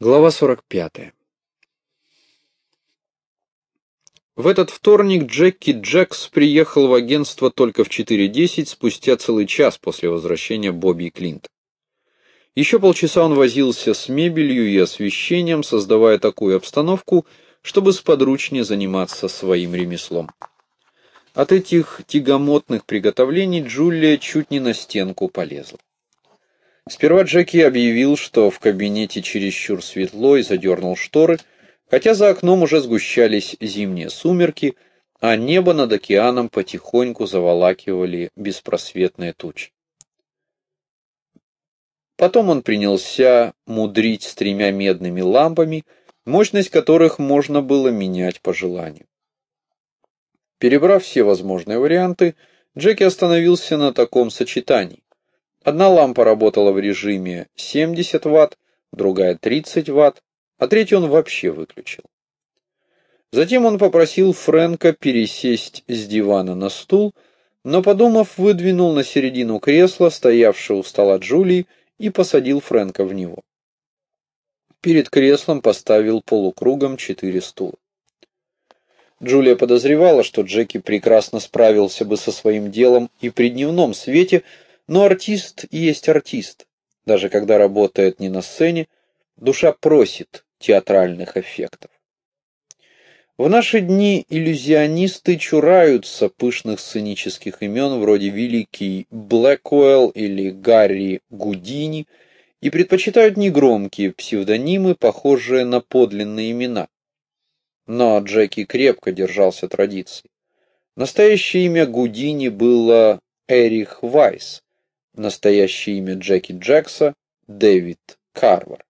Глава 45. В этот вторник Джеки Джекс приехал в агентство только в 4.10, спустя целый час после возвращения Бобби и Клинта. Еще полчаса он возился с мебелью и освещением, создавая такую обстановку, чтобы сподручнее заниматься своим ремеслом. От этих тягомотных приготовлений Джулия чуть не на стенку полезла. Сперва Джеки объявил, что в кабинете чересчур светло и задернул шторы, хотя за окном уже сгущались зимние сумерки, а небо над океаном потихоньку заволакивали беспросветные тучи. Потом он принялся мудрить с тремя медными лампами, мощность которых можно было менять по желанию. Перебрав все возможные варианты, Джеки остановился на таком сочетании. Одна лампа работала в режиме 70 Вт, другая 30 Вт, а третью он вообще выключил. Затем он попросил Фрэнка пересесть с дивана на стул, но, подумав, выдвинул на середину кресла, стоявшее у стола Джулии, и посадил Фрэнка в него. Перед креслом поставил полукругом четыре стула. Джулия подозревала, что Джеки прекрасно справился бы со своим делом и при дневном свете, но артист есть артист. Даже когда работает не на сцене, душа просит театральных эффектов. В наши дни иллюзионисты чураются пышных сценических имен вроде Великий Блэкуэлл или Гарри Гудини и предпочитают негромкие псевдонимы, похожие на подлинные имена. Но Джеки крепко держался традиций. Настоящее имя Гудини было Эрих Вайс, Настоящее имя Джеки Джекса – Дэвид Карвар.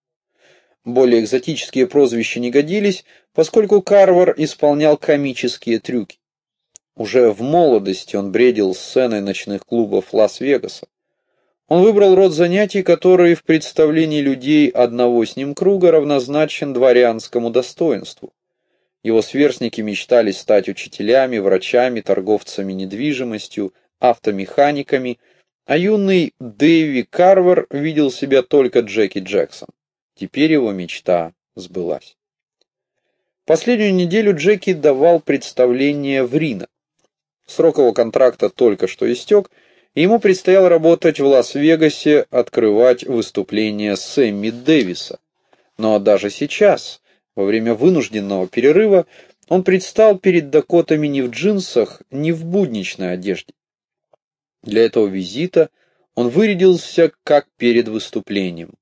Более экзотические прозвища не годились, поскольку Карвар исполнял комические трюки. Уже в молодости он бредил сценой ночных клубов Лас-Вегаса. Он выбрал род занятий, который в представлении людей одного с ним круга равнозначен дворянскому достоинству. Его сверстники мечтали стать учителями, врачами, торговцами недвижимостью, автомеханиками – а юный Дэви Карвер видел себя только Джеки Джексон. Теперь его мечта сбылась. Последнюю неделю Джеки давал представление в Рино. Срок его контракта только что истек, и ему предстояло работать в Лас-Вегасе, открывать выступление Сэмми Дэвиса. Но даже сейчас, во время вынужденного перерыва, он предстал перед Дакотами не в джинсах, не в будничной одежде. Для этого визита он вырядился как перед выступлением.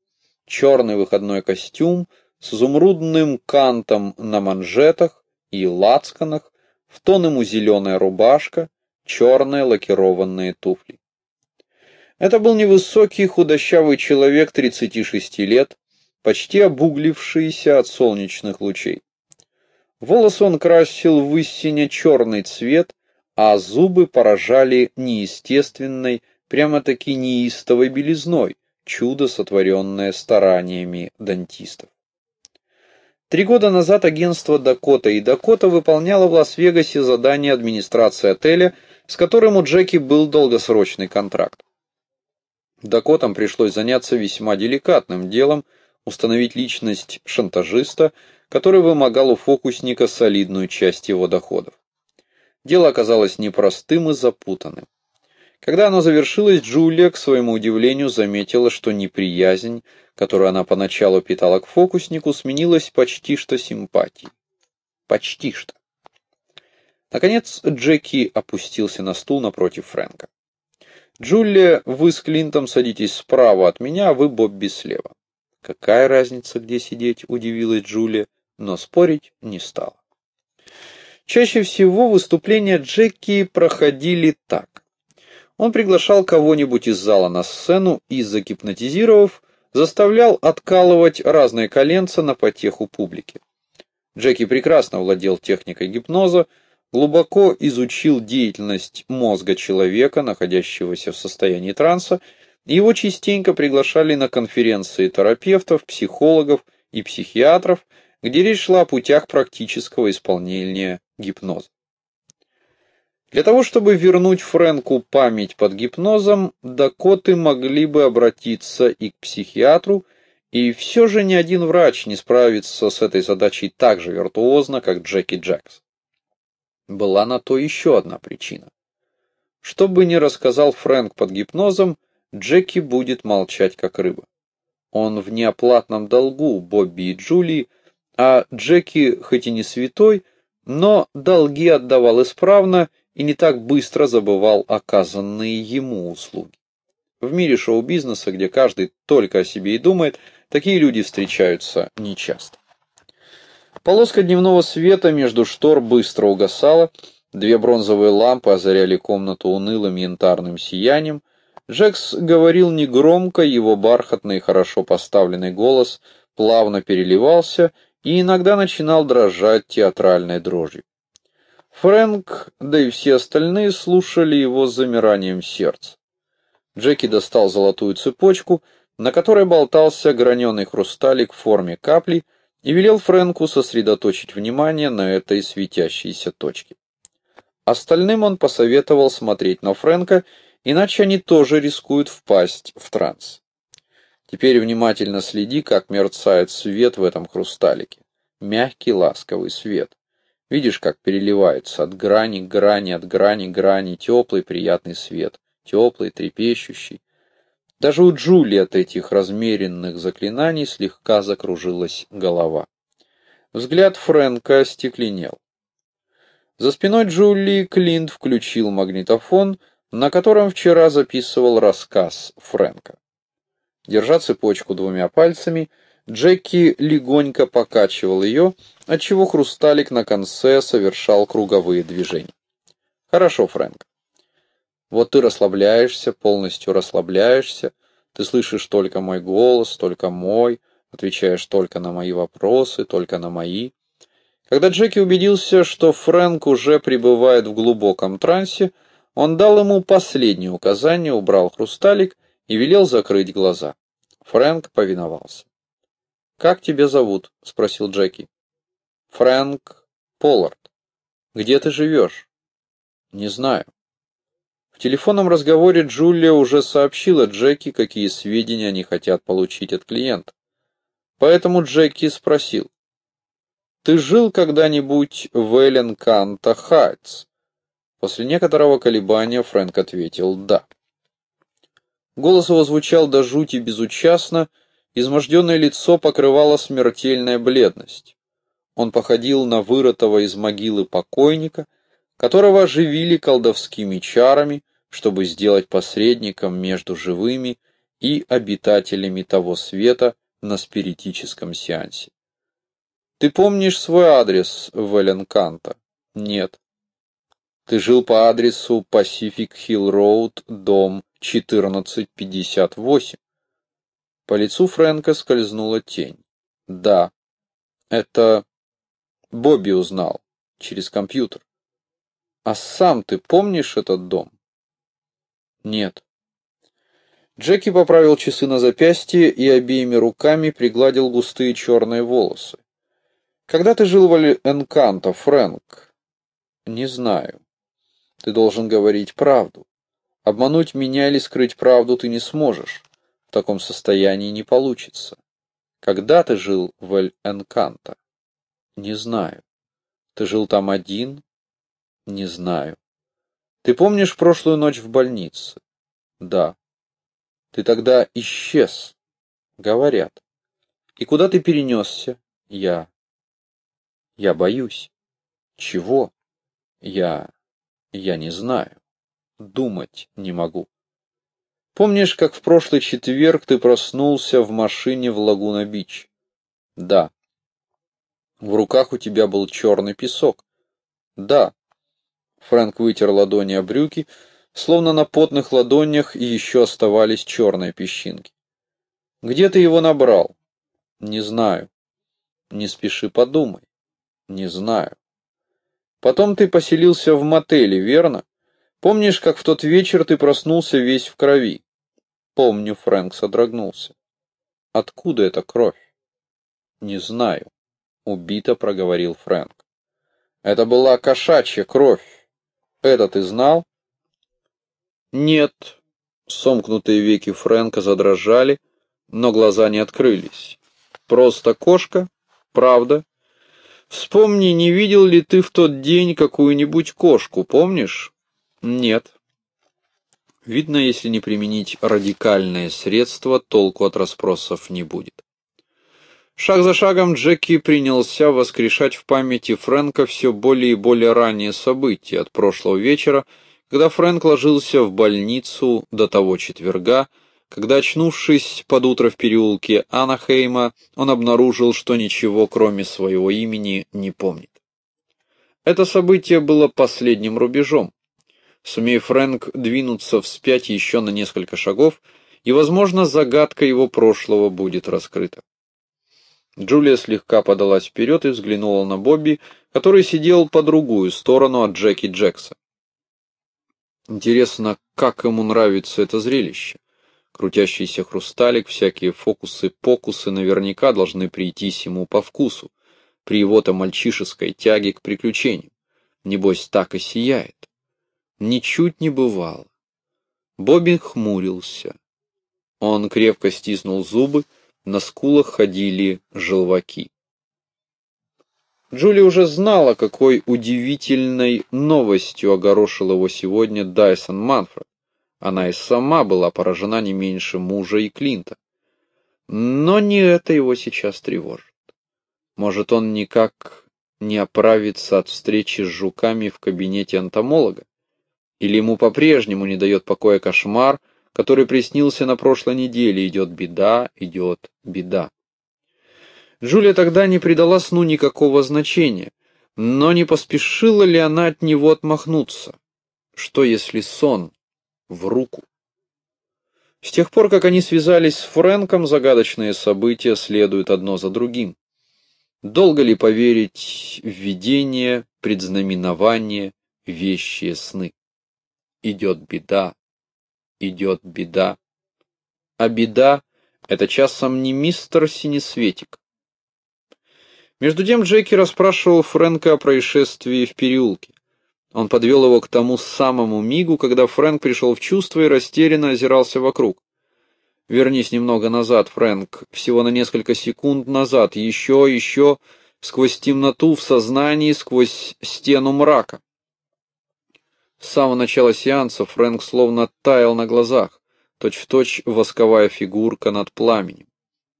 Черный выходной костюм с изумрудным кантом на манжетах и лацканах, в тон ему зеленая рубашка, черные лакированные туфли. Это был невысокий худощавый человек 36 лет, почти обуглившийся от солнечных лучей. Волосы он красил в истине черный цвет а зубы поражали неестественной, прямо-таки неистовой белизной, чудо, сотворенное стараниями дантистов. Три года назад агентство «Дакота» и «Дакота» выполняло в Лас-Вегасе задание администрации отеля, с которым у Джеки был долгосрочный контракт. Дакотам пришлось заняться весьма деликатным делом, установить личность шантажиста, который вымогал у фокусника солидную часть его доходов. Дело оказалось непростым и запутанным. Когда оно завершилось, Джулия, к своему удивлению, заметила, что неприязнь, которую она поначалу питала к фокуснику, сменилась почти что симпатией. Почти что. Наконец Джеки опустился на стул напротив Фрэнка. «Джулия, вы с Клинтом садитесь справа от меня, а вы, Бобби, слева». «Какая разница, где сидеть?» – удивилась Джулия, но спорить не стала. Чаще всего выступления Джеки проходили так. Он приглашал кого-нибудь из зала на сцену и, загипнотизировав, заставлял откалывать разные коленца на потеху публики. Джеки прекрасно владел техникой гипноза, глубоко изучил деятельность мозга человека, находящегося в состоянии транса, и его частенько приглашали на конференции терапевтов, психологов и психиатров, где речь шла о путях практического исполнения гипноза. Для того, чтобы вернуть Фрэнку память под гипнозом, Дакоты могли бы обратиться и к психиатру, И все же ни один врач не справится с этой задачей так же виртуозно, как Джеки Джекс. Была на то еще одна причина. Что бы ни рассказал Фрэнк под гипнозом, Джеки будет молчать как рыба. Он в неоплатном долгу Бобби и Джулии, а Джеки, хоть и не святой, но долги отдавал исправно и не так быстро забывал оказанные ему услуги. В мире шоу-бизнеса, где каждый только о себе и думает, такие люди встречаются нечасто. Полоска дневного света между штор быстро угасала, две бронзовые лампы озаряли комнату унылым янтарным сиянием, Джекс говорил негромко, его бархатный, хорошо поставленный голос плавно переливался и иногда начинал дрожать театральной дрожью. Фрэнк, да и все остальные слушали его с замиранием сердца. Джеки достал золотую цепочку, на которой болтался граненый хрусталик в форме капли, и велел Фрэнку сосредоточить внимание на этой светящейся точке. Остальным он посоветовал смотреть на Фрэнка иначе они тоже рискуют впасть в транс. Теперь внимательно следи, как мерцает свет в этом хрусталике. Мягкий, ласковый свет. Видишь, как переливается от грани к грани, от грани к грани, теплый, приятный свет. Теплый, трепещущий. Даже у Джули от этих размеренных заклинаний слегка закружилась голова. Взгляд Фрэнка остекленел. За спиной Джули Клинт включил магнитофон, на котором вчера записывал рассказ Фрэнка. Держа цепочку двумя пальцами, Джеки легонько покачивал ее, отчего хрусталик на конце совершал круговые движения. «Хорошо, Фрэнк. Вот ты расслабляешься, полностью расслабляешься, ты слышишь только мой голос, только мой, отвечаешь только на мои вопросы, только на мои». Когда Джеки убедился, что Фрэнк уже пребывает в глубоком трансе, он дал ему последнее указание, убрал хрусталик и велел закрыть глаза. Фрэнк повиновался. «Как тебя зовут?» — спросил Джеки. «Фрэнк Поллард. Где ты живешь?» «Не знаю». В телефонном разговоре Джулия уже сообщила Джеки, какие сведения они хотят получить от клиента. Поэтому Джеки спросил. «Ты жил когда-нибудь в Эленканта Хайтс?» После некоторого колебания Фрэнк ответил «да». Голос его звучал до жути безучастно, изможденное лицо покрывало смертельная бледность. Он походил на вырытого из могилы покойника, которого оживили колдовскими чарами, чтобы сделать посредником между живыми и обитателями того света на спиритическом сеансе. «Ты помнишь свой адрес в Эленканта?» «Нет». Ты жил по адресу Pacific Hill Road, дом 1458. По лицу Фрэнка скользнула тень. Да, это Бобби узнал через компьютер. А сам ты помнишь этот дом? Нет. Джеки поправил часы на запястье и обеими руками пригладил густые черные волосы. Когда ты жил в Энканто, Фрэнк? Не знаю. Ты должен говорить правду. Обмануть меня или скрыть правду ты не сможешь. В таком состоянии не получится. Когда ты жил в Эль-Энканто? Не знаю. Ты жил там один? Не знаю. Ты помнишь прошлую ночь в больнице? Да. Ты тогда исчез. Говорят. И куда ты перенесся? Я. Я боюсь. Чего? Я я не знаю. Думать не могу. Помнишь, как в прошлый четверг ты проснулся в машине в Лагуна-Бич? Да. В руках у тебя был черный песок? Да. Фрэнк вытер ладони о брюки, словно на потных ладонях еще оставались черные песчинки. Где ты его набрал? Не знаю. Не спеши, подумай. Не знаю. Потом ты поселился в мотеле, верно? Помнишь, как в тот вечер ты проснулся весь в крови? Помню, Фрэнк содрогнулся. Откуда эта кровь? Не знаю. Убито проговорил Фрэнк. Это была кошачья кровь. Это ты знал? Нет. Сомкнутые веки Фрэнка задрожали, но глаза не открылись. Просто кошка? Правда? Вспомни, не видел ли ты в тот день какую-нибудь кошку, помнишь? Нет. Видно, если не применить радикальное средство, толку от расспросов не будет. Шаг за шагом Джеки принялся воскрешать в памяти Фрэнка все более и более ранние события от прошлого вечера, когда Фрэнк ложился в больницу до того четверга, когда, очнувшись под утро в переулке Анахейма, он обнаружил, что ничего, кроме своего имени, не помнит. Это событие было последним рубежом. Сумея Фрэнк двинуться вспять еще на несколько шагов, и, возможно, загадка его прошлого будет раскрыта. Джулия слегка подалась вперед и взглянула на Бобби, который сидел по другую сторону от Джеки Джекса. Интересно, как ему нравится это зрелище. Крутящийся хрусталик, всякие фокусы-покусы наверняка должны прийтись ему по вкусу, при его-то мальчишеской тяге к приключениям. Небось, так и сияет. Ничуть не бывало. Бобби хмурился. Он крепко стиснул зубы, на скулах ходили желваки. Джули уже знала, какой удивительной новостью огорошил его сегодня Дайсон Манфред. Она и сама была поражена не меньше мужа и Клинта. Но не это его сейчас тревожит. Может, он никак не оправится от встречи с жуками в кабинете энтомолога? Или ему по-прежнему не дает покоя кошмар, который приснился на прошлой неделе, идет беда, идет беда. Джулия тогда не придала сну никакого значения, но не поспешила ли она от него отмахнуться? Что если сон в руку? С тех пор, как они связались с Фрэнком, загадочные события следуют одно за другим. Долго ли поверить в видение, предзнаменование, вещие сны? Идет беда, идет беда. А беда — это часом не мистер Синесветик. Между тем Джеки расспрашивал Фрэнка о происшествии в переулке. Он подвел его к тому самому мигу, когда Фрэнк пришел в чувство и растерянно озирался вокруг. «Вернись немного назад, Фрэнк, всего на несколько секунд назад, еще, еще, сквозь темноту в сознании, сквозь стену мрака». С самого начала сеанса Фрэнк словно таял на глазах, точь-в-точь -точь восковая фигурка над пламенем.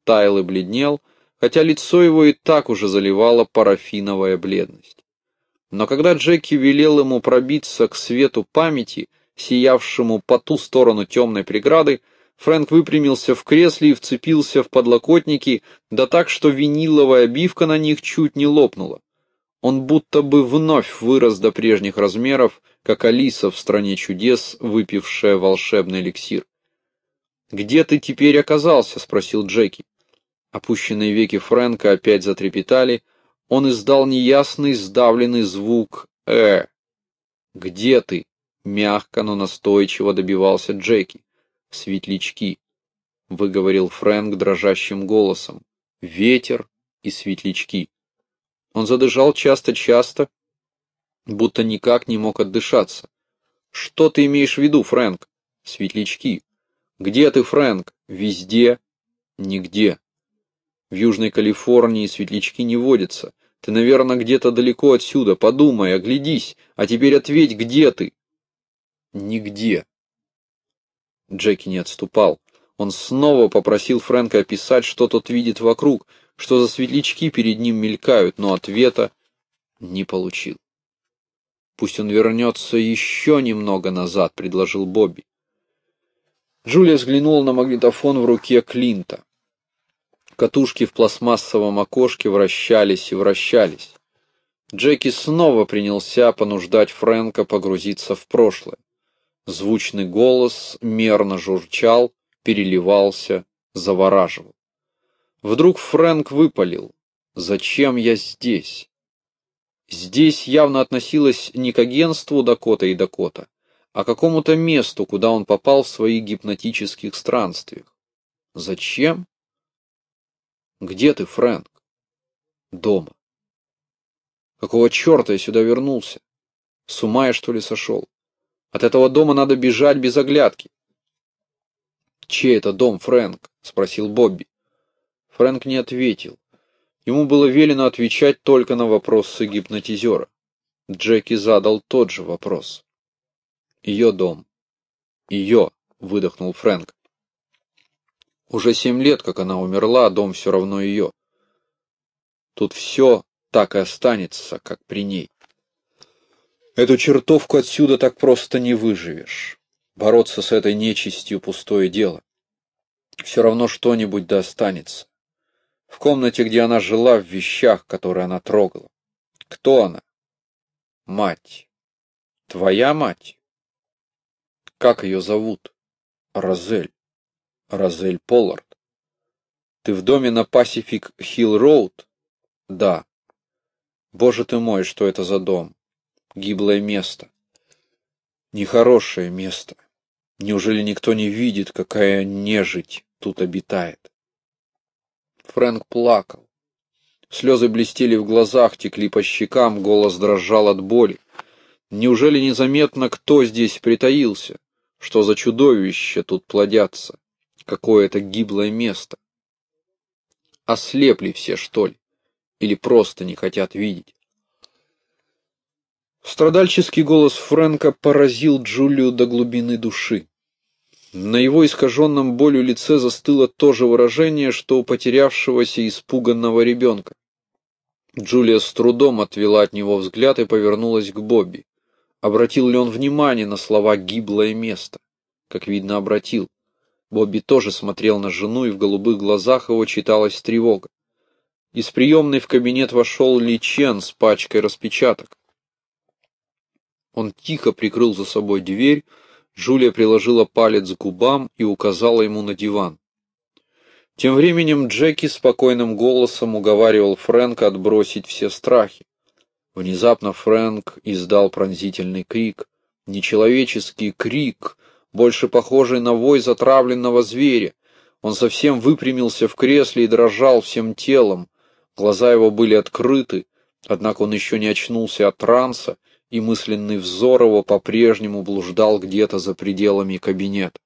Таял и бледнел, хотя лицо его и так уже заливала парафиновая бледность. Но когда Джеки велел ему пробиться к свету памяти, сиявшему по ту сторону темной преграды, Фрэнк выпрямился в кресле и вцепился в подлокотники, да так, что виниловая обивка на них чуть не лопнула. Он будто бы вновь вырос до прежних размеров, как Алиса в «Стране чудес», выпившая волшебный эликсир. «Где ты теперь оказался?» — спросил Джеки. Опущенные веки Фрэнка опять затрепетали. Он издал неясный, сдавленный звук «э». «Где ты?» — мягко, но настойчиво добивался Джеки. «Светлячки», — выговорил Фрэнк дрожащим голосом. «Ветер и светлячки». Он задышал часто-часто, будто никак не мог отдышаться. «Что ты имеешь в виду, Фрэнк?» «Светлячки». «Где ты, Фрэнк?» «Везде». «Нигде». В Южной Калифорнии светлячки не водятся. Ты, наверное, где-то далеко отсюда. Подумай, оглядись. А теперь ответь, где ты? Нигде. Джеки не отступал. Он снова попросил Фрэнка описать, что тот видит вокруг, что за светлячки перед ним мелькают, но ответа не получил. «Пусть он вернется еще немного назад», — предложил Бобби. Джулия взглянула на магнитофон в руке Клинта. Катушки в пластмассовом окошке вращались и вращались. Джеки снова принялся понуждать Фрэнка погрузиться в прошлое. Звучный голос мерно журчал, переливался, завораживал. Вдруг Фрэнк выпалил. «Зачем я здесь?» Здесь явно относилось не к агентству Дакота и Дакота, а к какому-то месту, куда он попал в своих гипнотических странствиях. Зачем? Где ты, Фрэнк? Дома. Какого черта я сюда вернулся? С ума я, что ли, сошел? От этого дома надо бежать без оглядки. «Чей это дом, Фрэнк?» — спросил Бобби. Фрэнк не ответил. Ему было велено отвечать только на вопросы гипнотизера. Джеки задал тот же вопрос. «Ее дом». «Ее», — выдохнул Фрэнк. «Уже семь лет, как она умерла, а дом все равно ее. Тут все так и останется, как при ней. Эту чертовку отсюда так просто не выживешь. Бороться с этой нечистью пустое дело. Все равно что-нибудь да останется. В комнате, где она жила, в вещах, которые она трогала. Кто она? Мать. Твоя мать? Как ее зовут? Розель. Розель Поллард. Ты в доме на Пасифик Хилл Роуд? Да. Боже ты мой, что это за дом? Гиблое место. Нехорошее место. Неужели никто не видит, какая нежить тут обитает? Фрэнк плакал. Слезы блестели в глазах, текли по щекам, голос дрожал от боли. Неужели незаметно, кто здесь притаился? Что за чудовище тут плодятся? Какое это гиблое место? Ослепли все, что ли? Или просто не хотят видеть? Страдальческий голос Фрэнка поразил Джулию до глубины души. На его искаженном болью лице застыло то же выражение, что у потерявшегося испуганного ребенка. Джулия с трудом отвела от него взгляд и повернулась к Бобби. Обратил ли он внимание на слова «гиблое место»? Как видно, обратил. Бобби тоже смотрел на жену, и в голубых глазах его читалась тревога. Из приемной в кабинет вошел Ли Чен с пачкой распечаток. Он тихо прикрыл за собой дверь, Джулия приложила палец к губам и указала ему на диван. Тем временем Джеки спокойным голосом уговаривал Фрэнка отбросить все страхи. Внезапно Фрэнк издал пронзительный крик. Нечеловеческий крик, больше похожий на вой затравленного зверя. Он совсем выпрямился в кресле и дрожал всем телом. Глаза его были открыты, однако он еще не очнулся от транса и мысленный взор его по-прежнему блуждал где-то за пределами кабинета.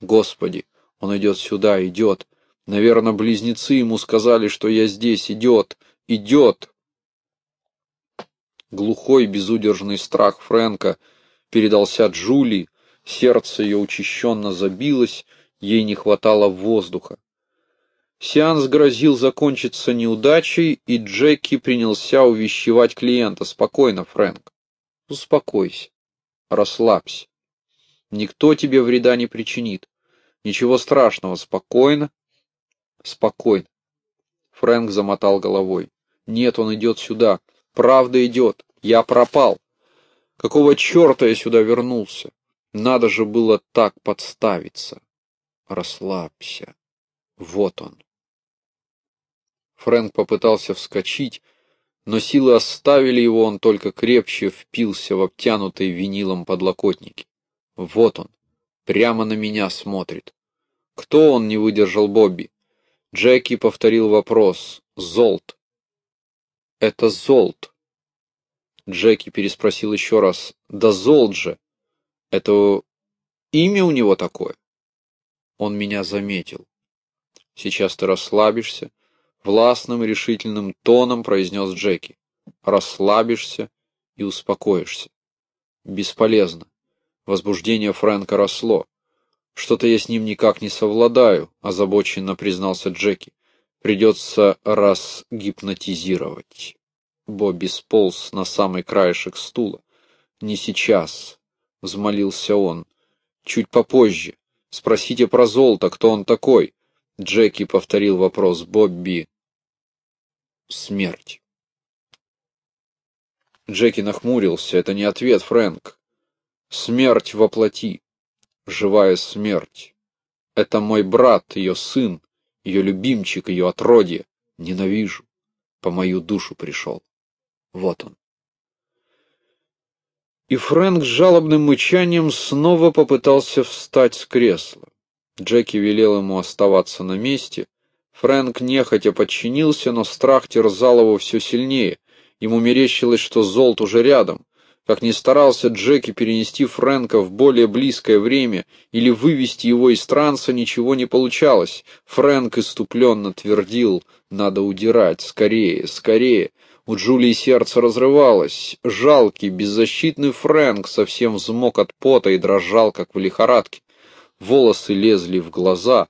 Господи, он идет сюда, идет. Наверное, близнецы ему сказали, что я здесь, идет, идет. Глухой безудержный страх Фрэнка передался Джулии, сердце ее учащенно забилось, ей не хватало воздуха. Сеанс грозил закончиться неудачей, и Джеки принялся увещевать клиента. «Спокойно, Фрэнк. Успокойся, расслабься. Никто тебе вреда не причинит. Ничего страшного, спокойно, спокойно. Фрэнк замотал головой. Нет, он идет сюда. Правда идет. Я пропал. Какого черта я сюда вернулся? Надо же было так подставиться. Расслабься. Вот он. Фрэнк попытался вскочить, но силы оставили его, он только крепче впился в обтянутые винилом подлокотники. Вот он, прямо на меня смотрит. Кто он, не выдержал Бобби? Джеки повторил вопрос. Золт. Это Золт. Джеки переспросил еще раз. Да Золт же. Это имя у него такое? Он меня заметил. Сейчас ты расслабишься, Властным и решительным тоном произнес Джеки. Расслабишься и успокоишься. Бесполезно. Возбуждение Фрэнка росло. Что-то я с ним никак не совладаю, озабоченно признался Джеки. Придется разгипнотизировать. Бобби сполз на самый краешек стула. Не сейчас, взмолился он. Чуть попозже. Спросите про золото, кто он такой. Джеки повторил вопрос Бобби смерть. Джеки нахмурился. Это не ответ, Фрэнк. Смерть воплоти. Живая смерть. Это мой брат, ее сын, ее любимчик, ее отродье. Ненавижу. По мою душу пришел. Вот он. И Фрэнк с жалобным мычанием снова попытался встать с кресла. Джеки велел ему оставаться на месте, Фрэнк нехотя подчинился, но страх терзал его все сильнее. Ему мерещилось, что Золт уже рядом. Как ни старался Джеки перенести Фрэнка в более близкое время или вывести его из транса, ничего не получалось. Фрэнк иступленно твердил «надо удирать, скорее, скорее». У Джулии сердце разрывалось. Жалкий, беззащитный Фрэнк совсем взмок от пота и дрожал, как в лихорадке. Волосы лезли в глаза,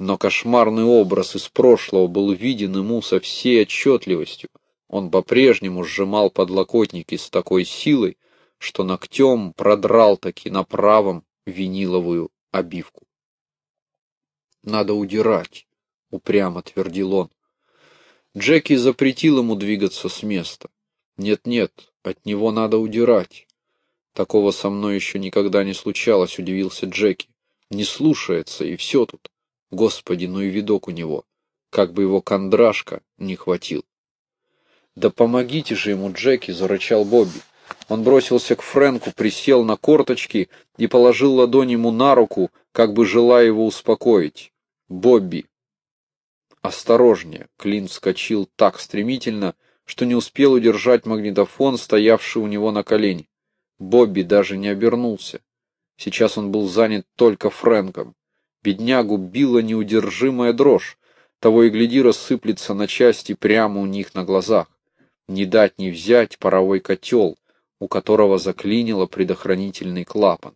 но кошмарный образ из прошлого был виден ему со всей отчетливостью. Он по-прежнему сжимал подлокотники с такой силой, что ногтем продрал таки на правом виниловую обивку. «Надо удирать», — упрямо твердил он. Джеки запретил ему двигаться с места. «Нет-нет, от него надо удирать». «Такого со мной еще никогда не случалось», — удивился Джеки. «Не слушается, и все тут. Господи, ну и видок у него. Как бы его кондрашка не хватил». «Да помогите же ему, Джеки!» — зарычал Бобби. Он бросился к Фрэнку, присел на корточки и положил ладонь ему на руку, как бы желая его успокоить. «Бобби!» «Осторожнее!» — Клин вскочил так стремительно, что не успел удержать магнитофон, стоявший у него на колене. Бобби даже не обернулся. Сейчас он был занят только Фрэнком. Беднягу била неудержимая дрожь. Того и гляди рассыплется на части прямо у них на глазах не дать не взять паровой котел, у которого заклинило предохранительный клапан.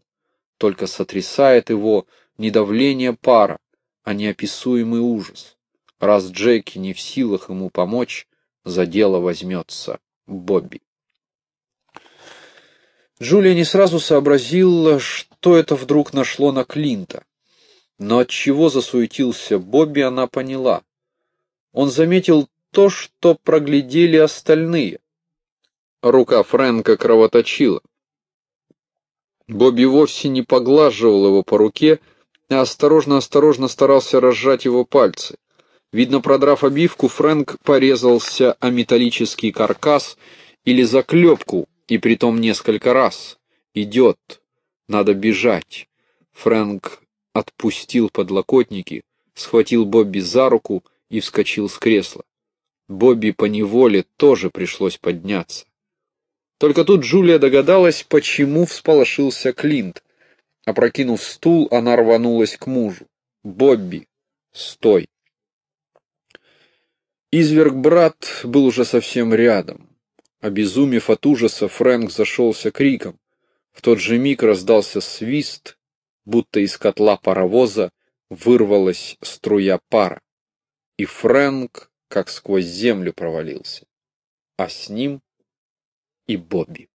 Только сотрясает его не давление пара, а неописуемый ужас. Раз Джеки не в силах ему помочь, за дело возьмется Бобби. Джулия не сразу сообразила, что это вдруг нашло на Клинта. Но от чего засуетился Бобби, она поняла. Он заметил то, что проглядели остальные. Рука Фрэнка кровоточила. Бобби вовсе не поглаживал его по руке, а осторожно-осторожно старался разжать его пальцы. Видно, продрав обивку, Фрэнк порезался о металлический каркас или заклепку, и притом несколько раз. Идет. Надо бежать. Фрэнк отпустил подлокотники, схватил Бобби за руку и вскочил с кресла. Бобби по неволе тоже пришлось подняться. Только тут Джулия догадалась, почему всполошился Клинт. Опрокинув стул, она рванулась к мужу. «Бобби, стой!» Изверг-брат был уже совсем рядом. Обезумев от ужаса, Фрэнк зашелся криком. В тот же миг раздался свист, будто из котла паровоза вырвалась струя пара. И Фрэнк как сквозь землю провалился, а с ним и Бобби.